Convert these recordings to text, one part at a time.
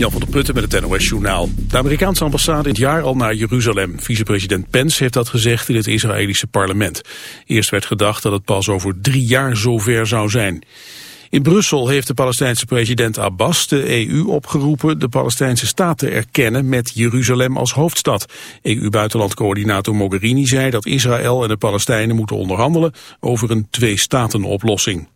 Jan van der Putten met het NOS Journaal. De Amerikaanse ambassade het jaar al naar Jeruzalem. Vicepresident Pence heeft dat gezegd in het Israëlische parlement. Eerst werd gedacht dat het pas over drie jaar zover zou zijn. In Brussel heeft de Palestijnse president Abbas de EU opgeroepen de Palestijnse staat te erkennen met Jeruzalem als hoofdstad. EU-buitenlandcoördinator Mogherini zei dat Israël en de Palestijnen moeten onderhandelen over een twee-staten-oplossing.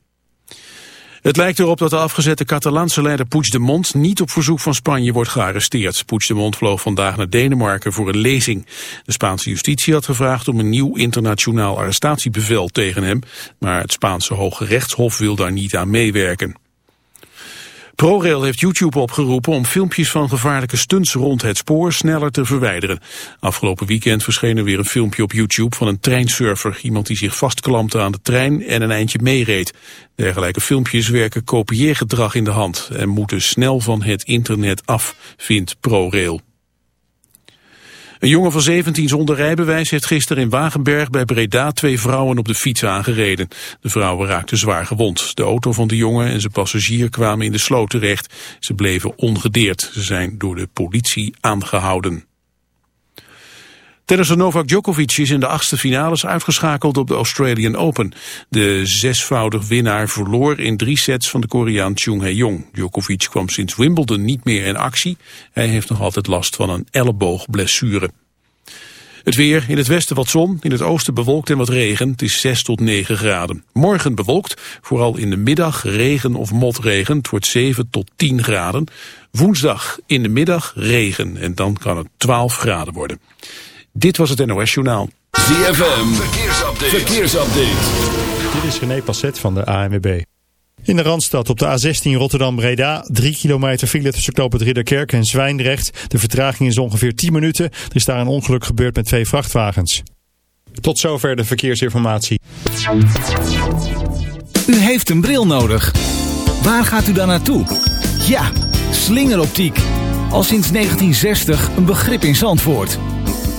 Het lijkt erop dat de afgezette Catalaanse leider Puigdemont niet op verzoek van Spanje wordt gearresteerd. Puigdemont vloog vandaag naar Denemarken voor een lezing. De Spaanse justitie had gevraagd om een nieuw internationaal arrestatiebevel tegen hem, maar het Spaanse Hoge Rechtshof wil daar niet aan meewerken. ProRail heeft YouTube opgeroepen om filmpjes van gevaarlijke stunts rond het spoor sneller te verwijderen. Afgelopen weekend verscheen er weer een filmpje op YouTube van een treinsurfer. Iemand die zich vastklampte aan de trein en een eindje meereed. Dergelijke filmpjes werken kopieergedrag in de hand en moeten snel van het internet af, vindt ProRail. Een jongen van 17 zonder rijbewijs heeft gisteren in Wagenberg bij Breda twee vrouwen op de fiets aangereden. De vrouwen raakten zwaar gewond. De auto van de jongen en zijn passagier kwamen in de sloot terecht. Ze bleven ongedeerd. Ze zijn door de politie aangehouden. Tennisser Novak Djokovic is in de achtste finales uitgeschakeld op de Australian Open. De zesvoudig winnaar verloor in drie sets van de Koreaan Chung Hae-jong. Djokovic kwam sinds Wimbledon niet meer in actie. Hij heeft nog altijd last van een elleboogblessure. Het weer, in het westen wat zon, in het oosten bewolkt en wat regen. Het is 6 tot 9 graden. Morgen bewolkt, vooral in de middag regen of motregen. Het wordt 7 tot 10 graden. Woensdag in de middag regen en dan kan het 12 graden worden. Dit was het NOS Journaal. ZFM, verkeersupdate. verkeersupdate. Dit is René Passet van de ANWB. In de Randstad op de A16 Rotterdam-Breda. 3 kilometer file tussen knooppunt Ridderkerk en Zwijndrecht. De vertraging is ongeveer 10 minuten. Er is daar een ongeluk gebeurd met twee vrachtwagens. Tot zover de verkeersinformatie. U heeft een bril nodig. Waar gaat u dan naartoe? Ja, slingeroptiek. Al sinds 1960 een begrip in Zandvoort.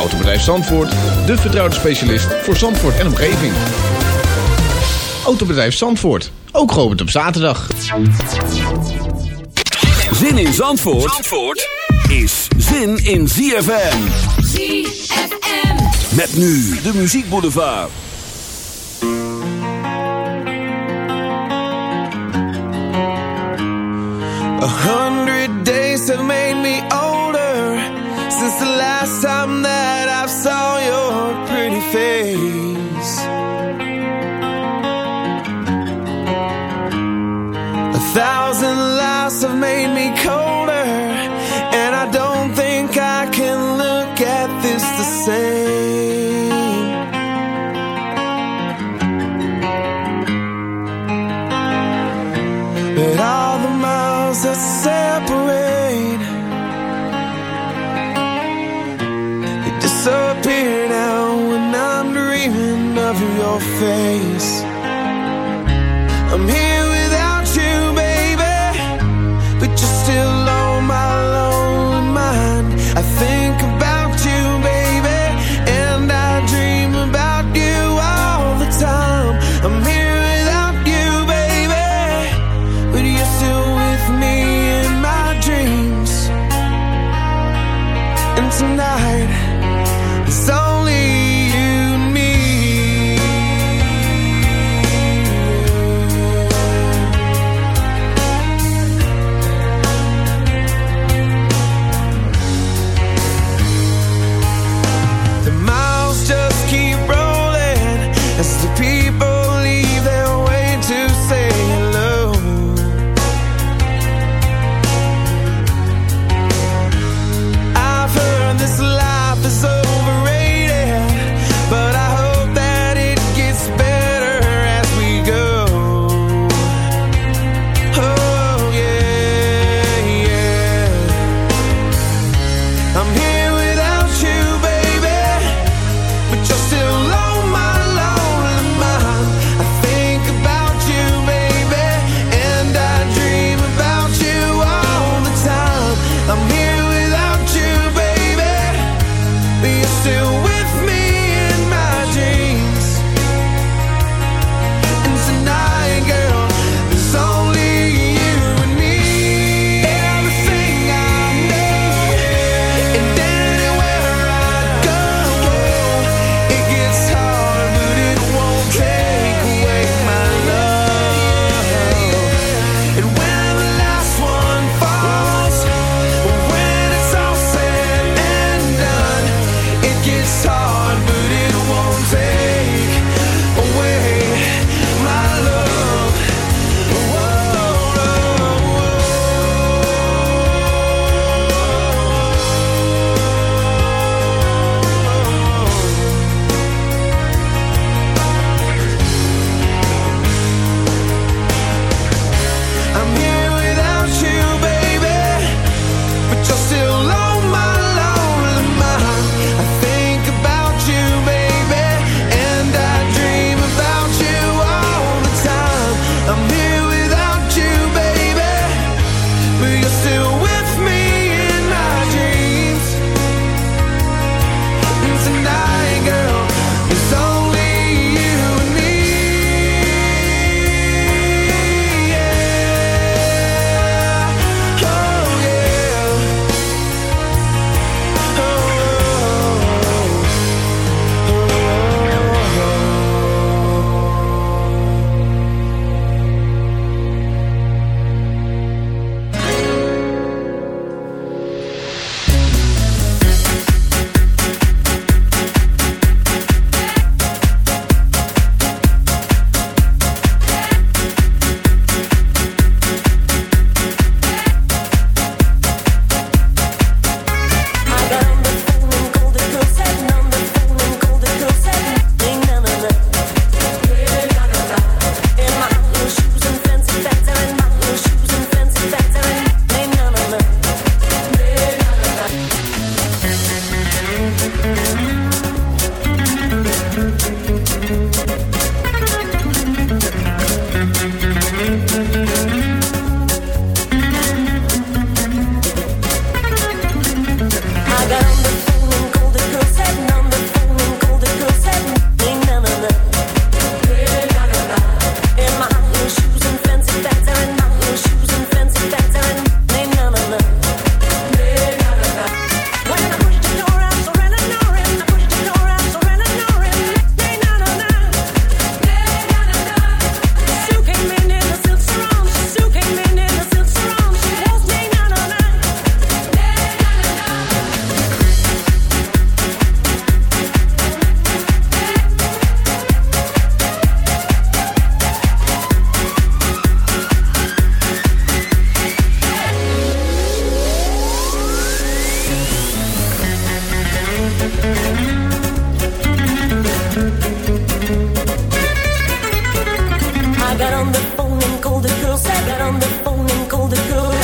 Autobedrijf Zandvoort, de vertrouwde specialist voor Zandvoort en omgeving. Autobedrijf Zandvoort, ook geopend op zaterdag. Zin in Zandvoort, Zandvoort is zin in ZFM. ZFM. Met nu de Muziek Boulevard. A hundred days have made me since the last time that I saw your pretty face. A thousand lies have made me colder, face Got on the phone and called the girls. I got on the phone and called the girls.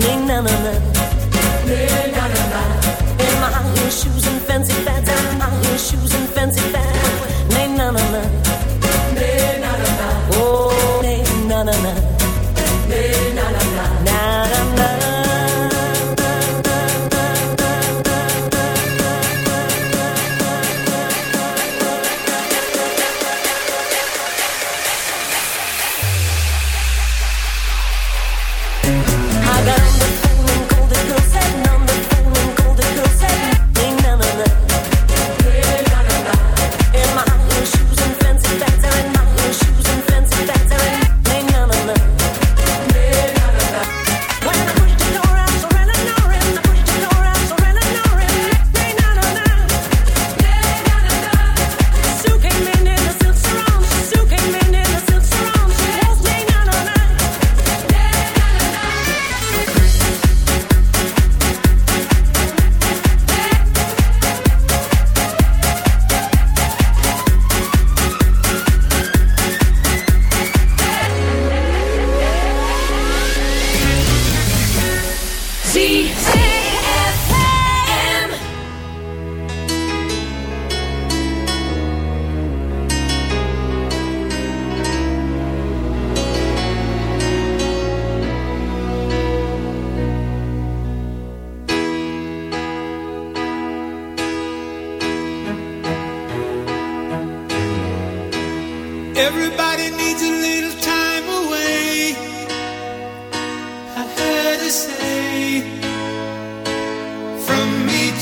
Nee, na, na, na. Nee,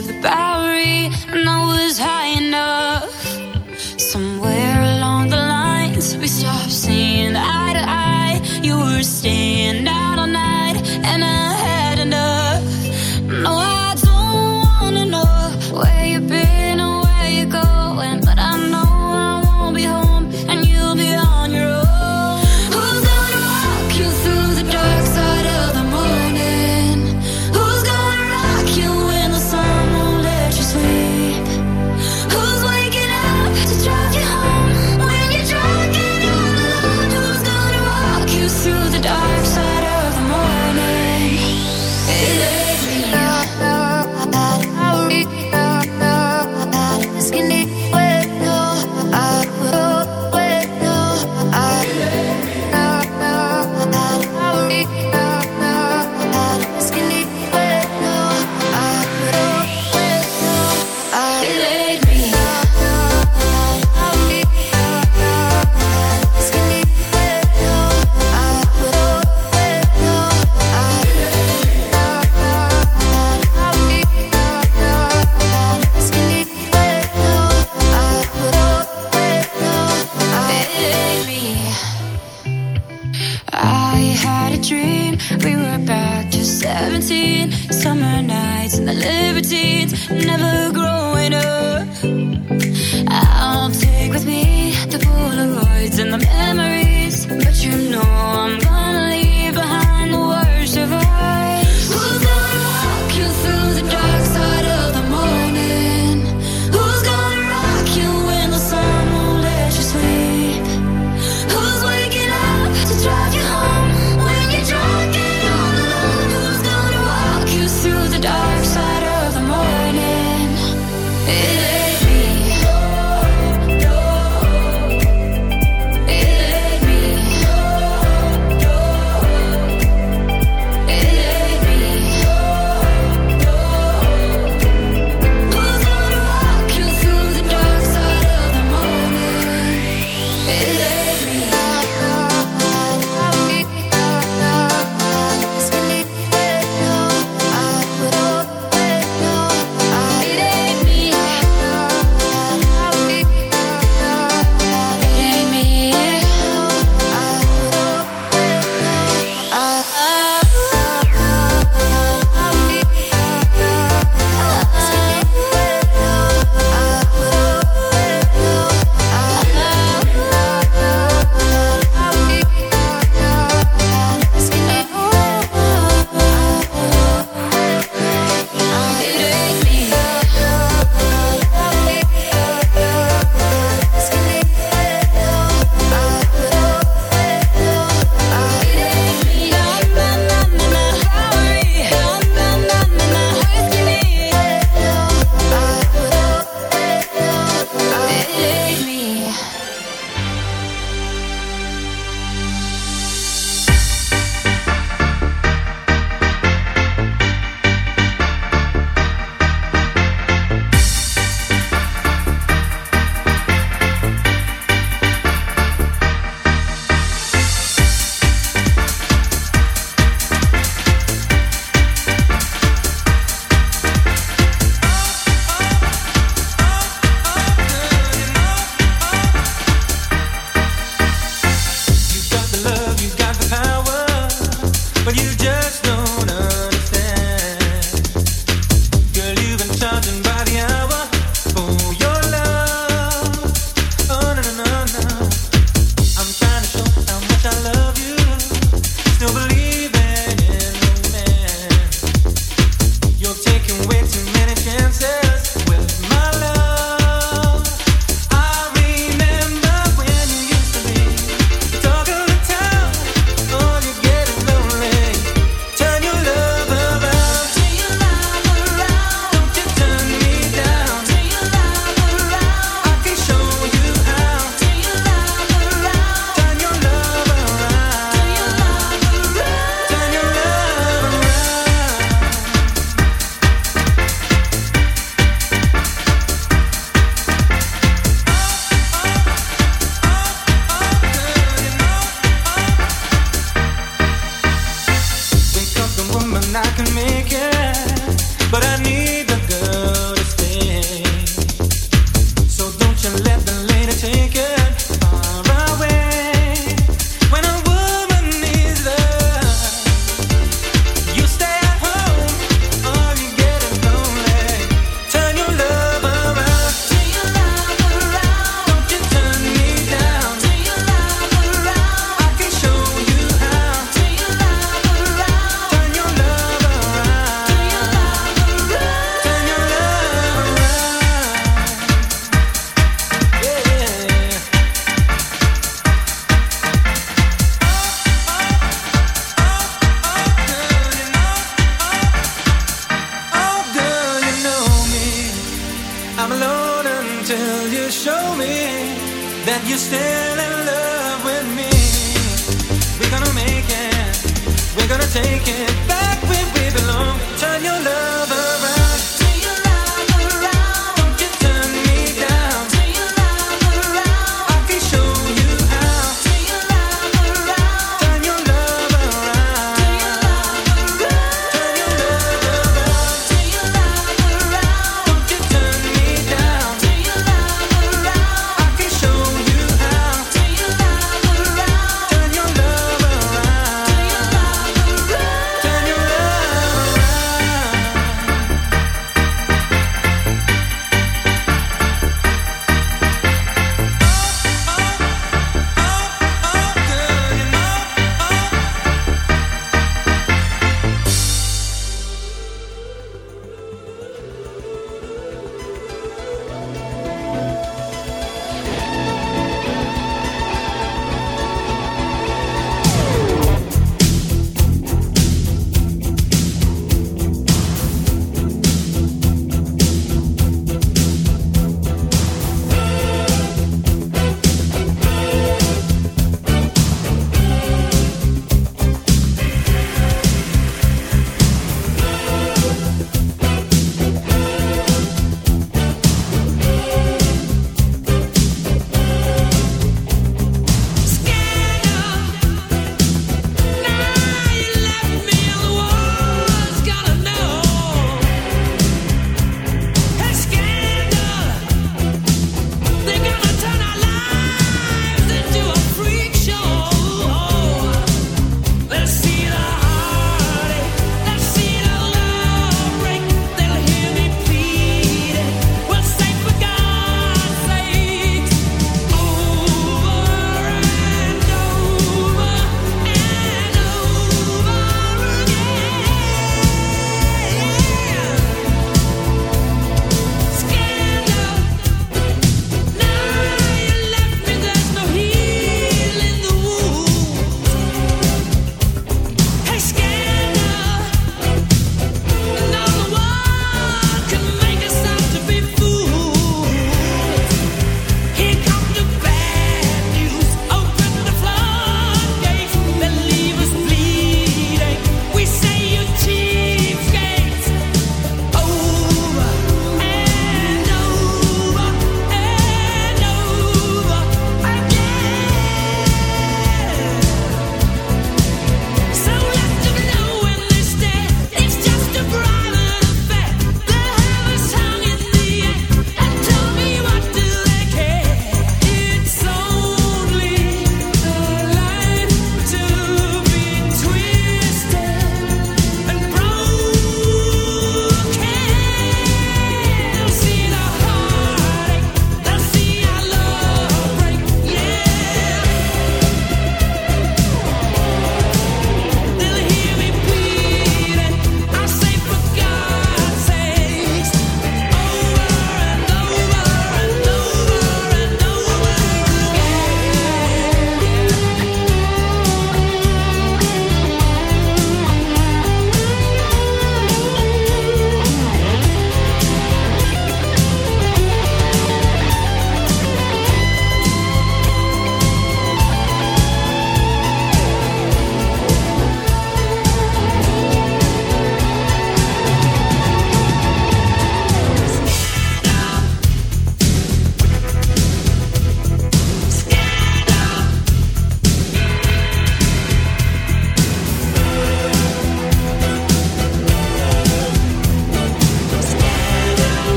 the back.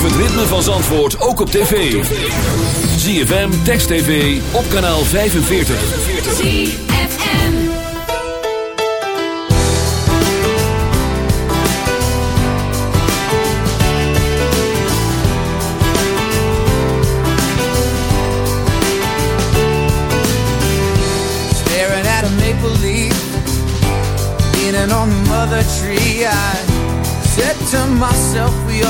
Beleef het ritme van Zandvoort ook op tv. ZFM, Text TV, op kanaal 45. ZFM. staring at a maple leaf, leaning on the mother tree. I said to myself, we all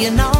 you know.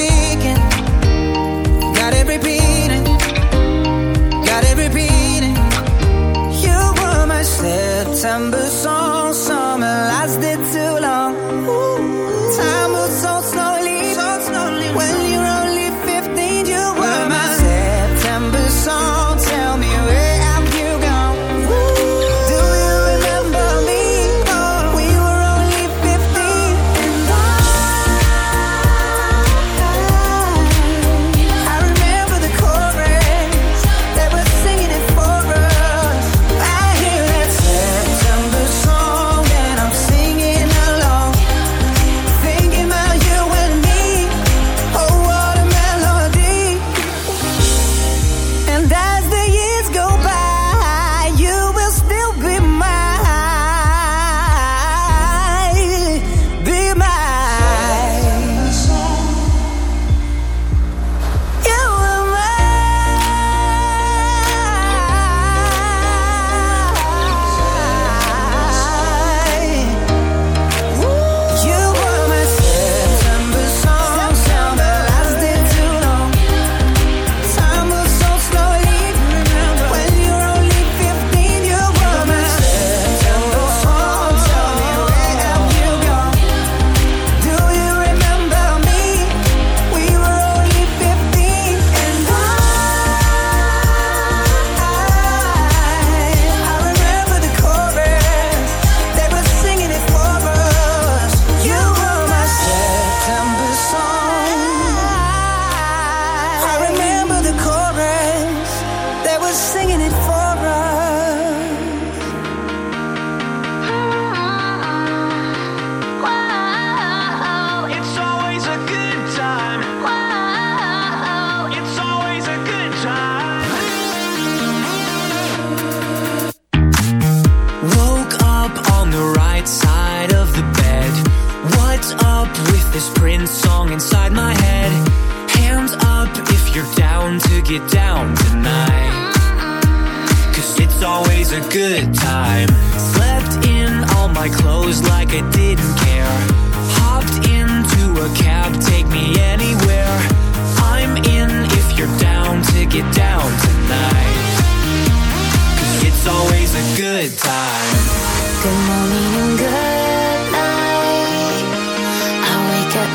December song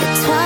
the why.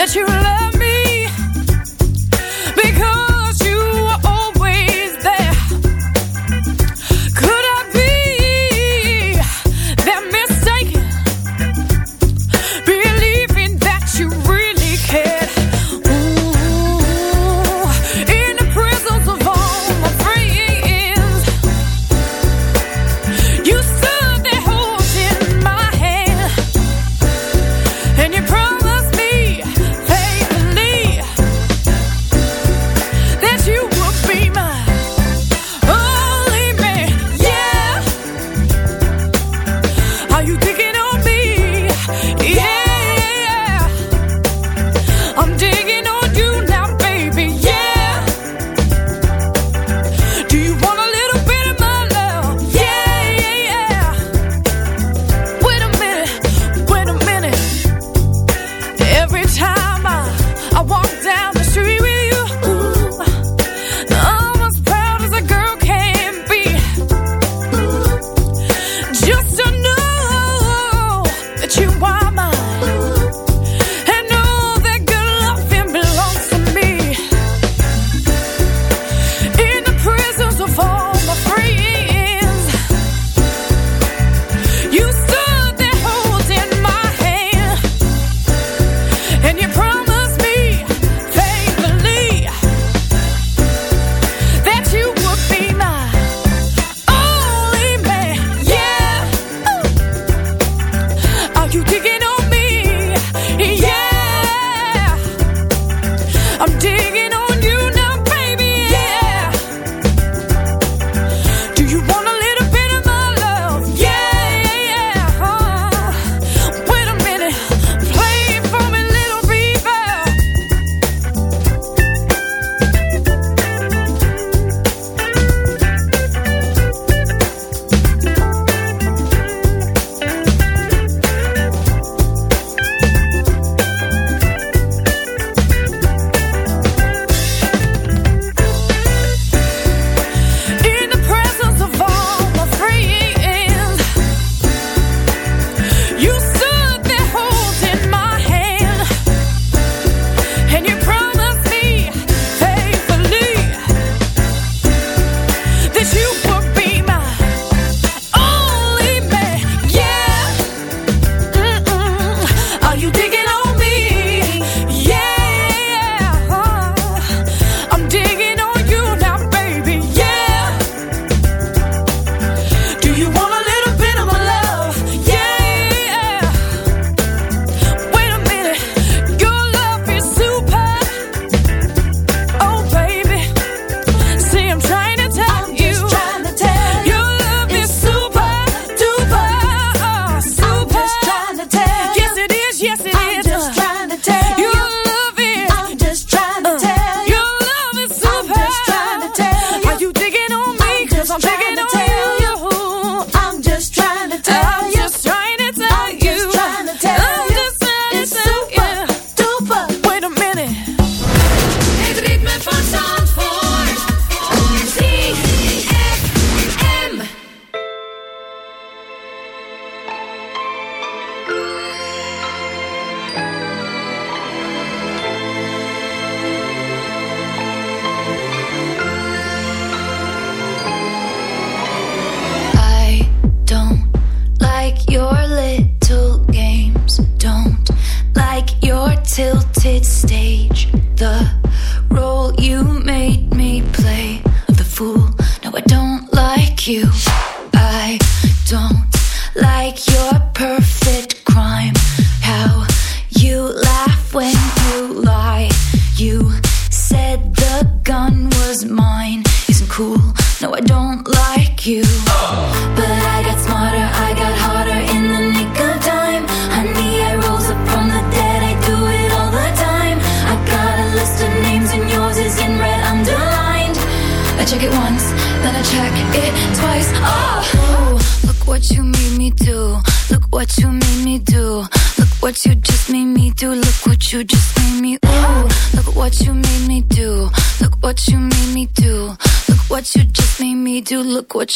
that you love.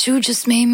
you just made me.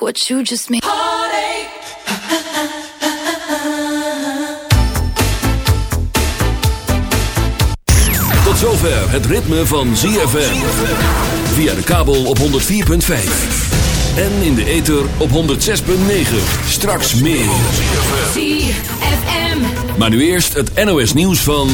Look what you just made. Tot zover het ritme van ZFM. Via de kabel op 104.5. En in de ether op 106.9. Straks meer. ZFM. Maar nu eerst het NOS nieuws van...